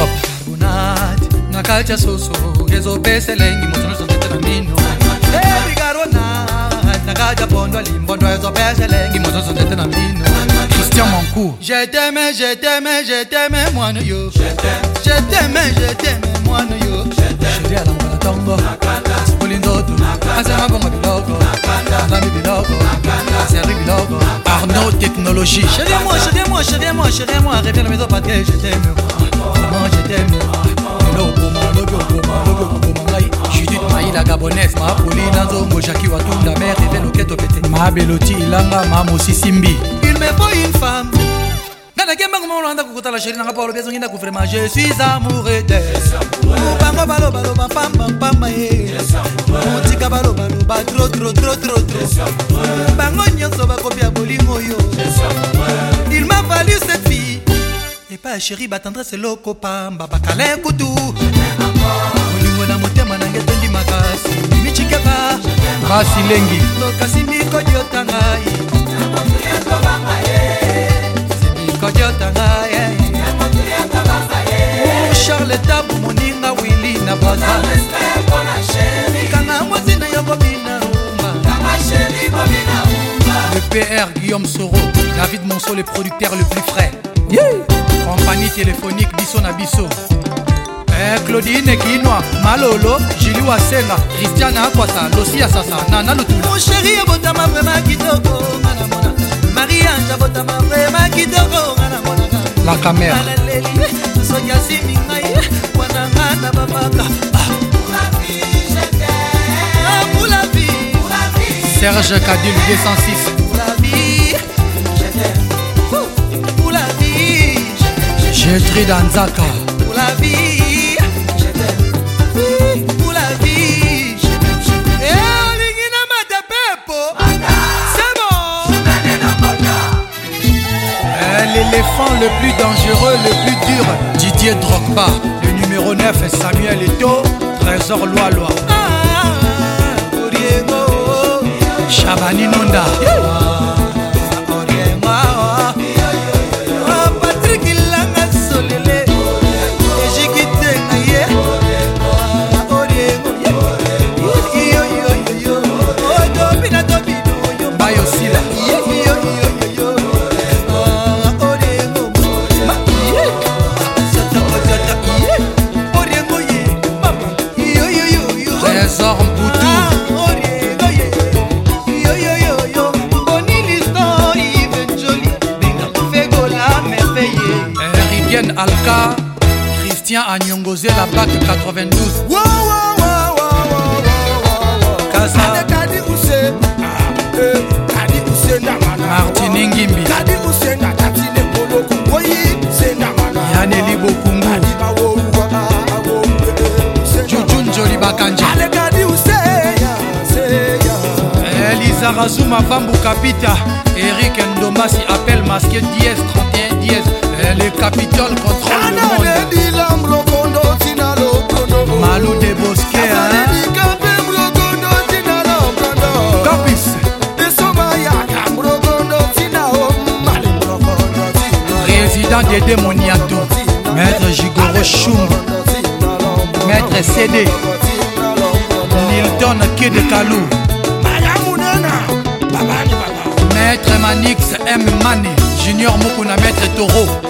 stop bunati nakatya susu ngezopeselengi mozonozozetela mino ebigarona nakatya pondwa limbondo ezopeselengi mozonozozetela mino christian mancour je t'aime je t'aime je t'aime mwana yo je t'aime je t'aime mwana yo sheri alambala tongo sukuli nzoto asema bongo biloko ngami biloko seri biloko nanotechnologie Je viens moi, je viens moi, je viens moi, je viens moi Reviens à la maison parce que je t'aime Maman je t'aime eloboma lobi oboma lobi okoboma ngai judith maila gabonaise maapolina nzongo jaki watunda mer eve loketo pete mabeloti ilanga maamosisimbi il me faut une femme nakembakomolanda kokotala sheri nanga paolo bezongi ndako vraimen je suis amoureux de bango balobaloba pambapamba ye eh. motika balobaloba tro tro tro tro tro sheri batendrese loko pamba bakala ekutu molingo na motema na nge etondi makasi michikeba basi lengi lokasi mikodi otangai mikodi otangai eh. charles tabu moninga wili na baza kanga mwazina yo kobina umba le pr guillaume soro david monso le producteur le plus frais yeah. Compagnie téléphonique biso à biso eh, claudine Guinoa, malolo Julie wasenga Christiane akwasa losi Assassa, nana lotumosheri Mon chéri kitoko ma mariange abotama vrema kitoko marie la camera eh, soki asimbi eh, ah. La wana ah, Pour La vie. serge kadil 206 Gertrude Pour la vie, Pour la vie, eh, C'est bon. Euh, l'éléphant le plus dangereux, le plus dur, Didier Drogba. Le numéro 9 est Samuel Eto, Trésor loi loi. Ah, ah, ah Alka, Christian Anyongozé, la BAC 92. Wow, wow, wow, wow, Martin Ngimbi. Kadi Ousse Yaneli Bokungu. Jujun Joli Bakanja. Elisa Razuma Fambu Kapita. Eric Ndomasi, appelle masqué 10 31 10 elle est capitale contre hein. le Malou de Bosque Maître Jigoro Choum. Maître CD. Milton Kid Maître Manix M. Mani. Junior Mokuna Maître Toro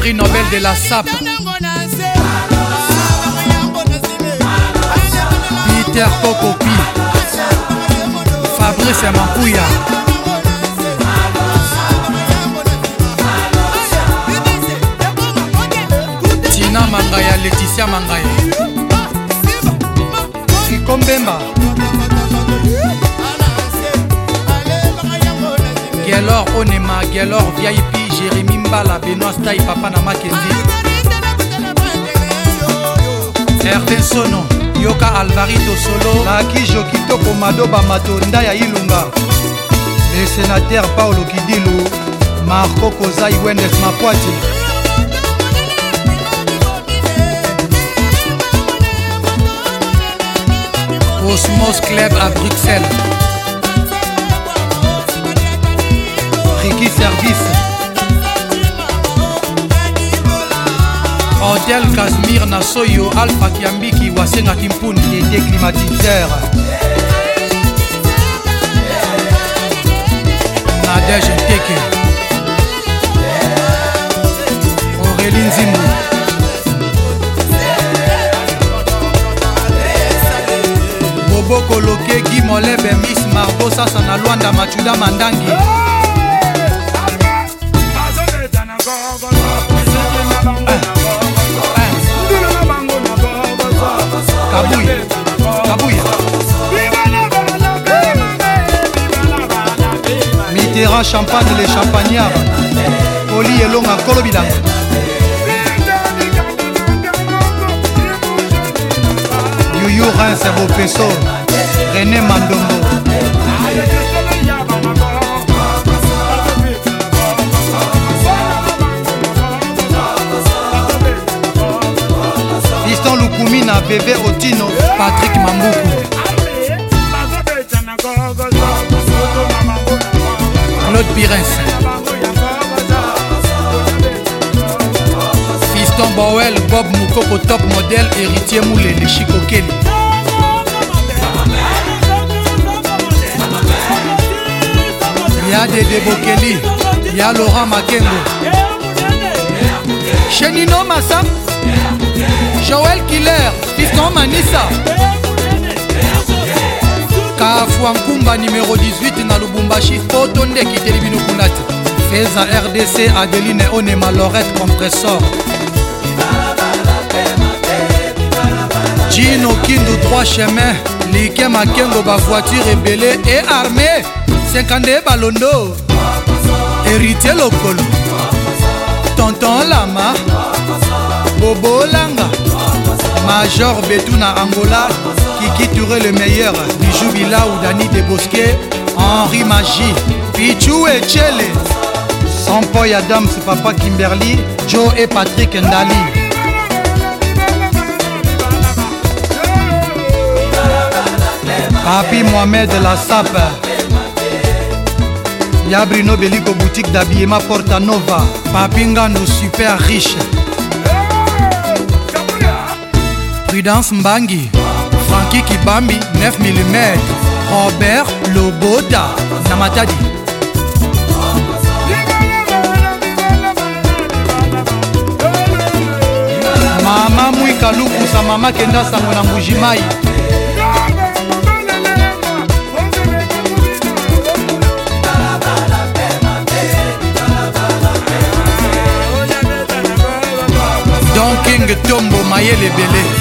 prix Nobel de la SAP. Peter Pocopi Fabrice Mapouya. Tina Mangaya, Laetitia Mangaya. Kikombemba. Gelor Onema, Gelor VIP. jérémi mbala benois stai papa na makendi ertin sono yoka alvarito solo nakijo kitoko madoba matonda ya ilunga le sénateur paulo kidilu marco kozai wendes mapoati Cosmos Club à Bruxelles. Ricky Service. martial kasmir na soyo alpha kiambiki wasengaki mpuni dede climatisere nadege teke aurélie nzimbu bobokoloke gimolebe mis marbo sasa na lwanda machuda mandangi grand champagne les champagnards oli elonga nkolo bilanga yuyu rins bopeso rené mandombo fiston lukumi na bebe otino patrik mambuku Claude Pires Fiston Bowel Bob Moukoko top modèle héritier Moulele Chico Kelly Y'a Dede Bokeli Y'a Laurent Makengo Chenino Massam Joël Killer Fiston Manissa kafwa nkumba numero 18 na lubumbashi poto nde ekiteli bino kuna te feza rdc adeline onema lorette compressor jino kindu 3 chemin like makengo bavoiture ebele e arme 51 balondo héritier lokolo tonton lama bobolanga major betu na angola Kiki Touré le meilleur, Bijou Bila ou Dani Debosquet, Henri Magie, Pichou et Chele, Sampoy Adams, Papa Kimberly, Joe et Patrick Ndali. Papi Mohamed la sape Ya Bruno Bellico boutique d'habillement Porta Nova Papi Ngando super riche Prudence Mbangi franki kibambi 9 mm robert loboda na matadi mama mwika lukusa mama kenda sango na mbujimai don king tombo mayele ebele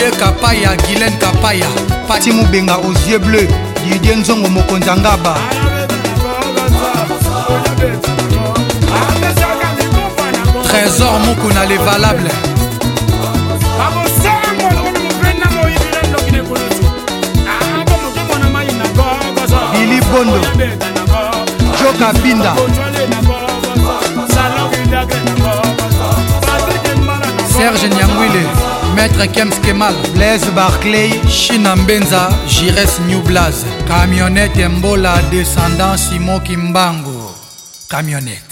didier kapaya guilen kapaya pati mobenga aux yeux bleu didier nzongo mokonzi angaba trésor moko na le valable bili bondo joka binda serge nyam maître kemskemal blaise barclay china mbenza jires new blase camionnette mbola descendant simoki mbango camionnette